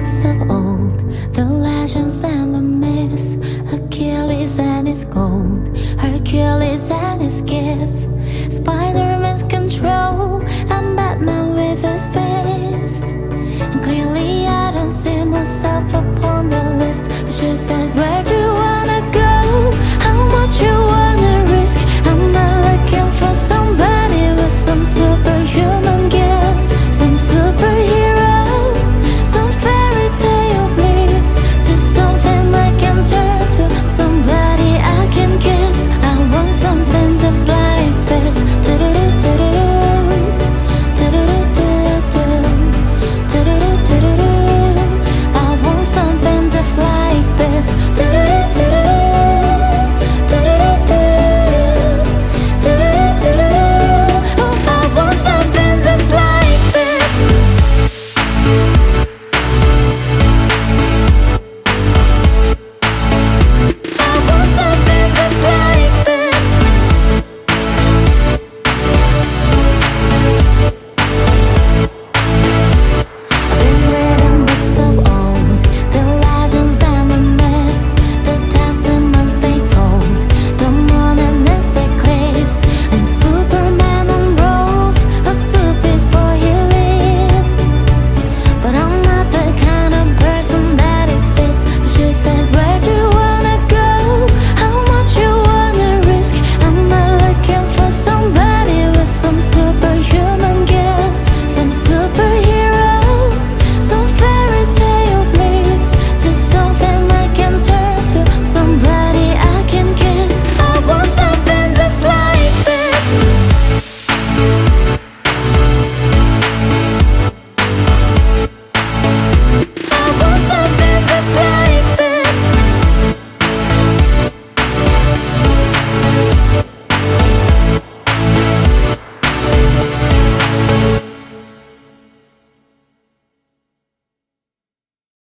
looks of all.